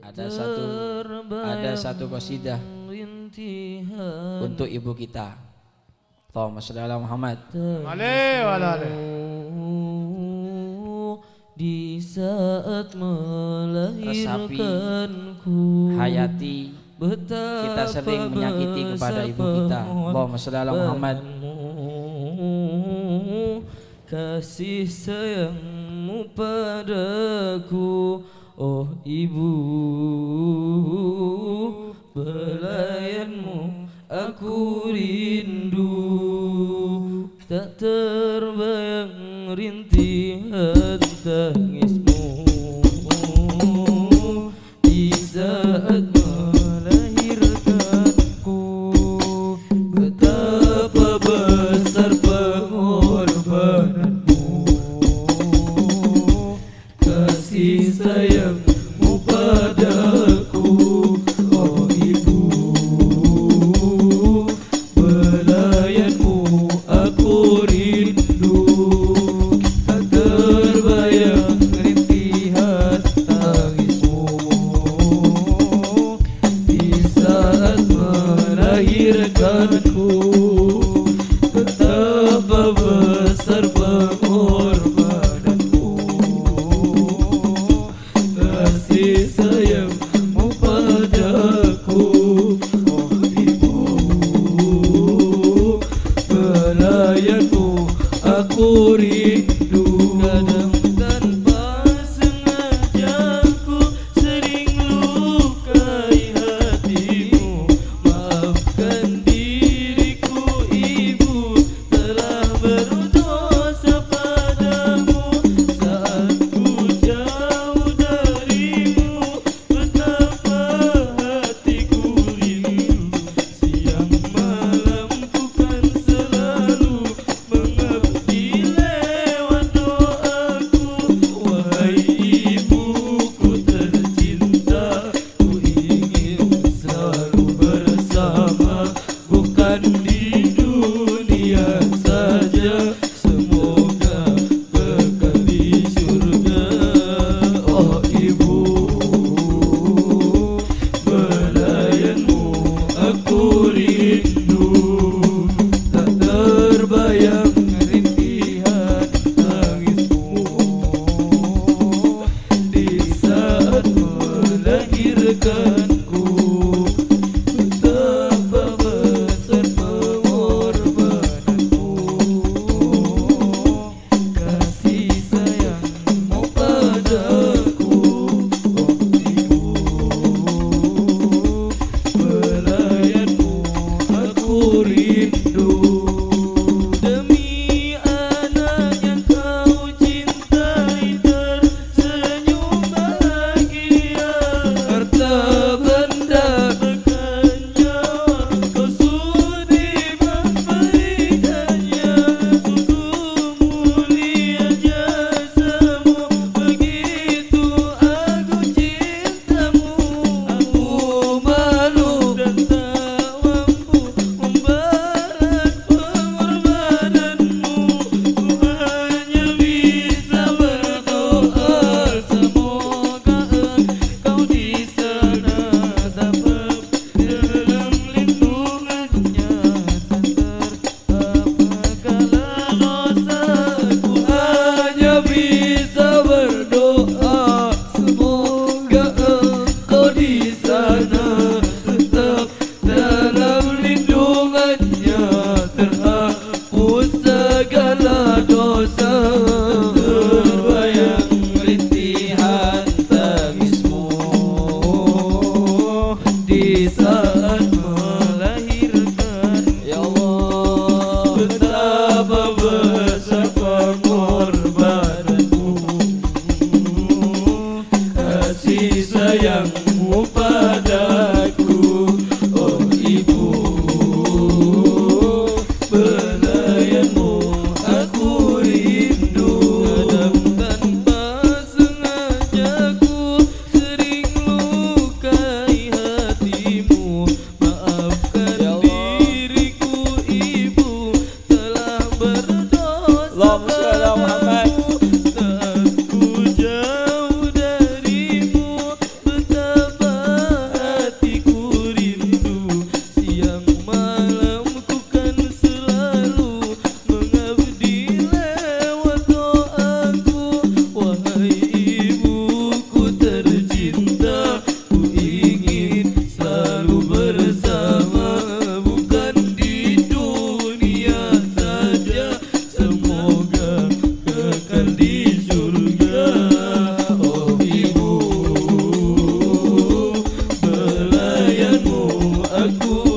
ada satu ada satu qasidah untuk ibu kita. Allahumma shalli ala Muhammad. Alaihi wa. Di saat melahirkanku Hayati kita sering menyakiti kepada ibu kita Allahumma shalli ala Muhammad kasih sayangmu padaku Oh ibu Belayanmu Aku rindu Tak terbayang rintihan. is the good.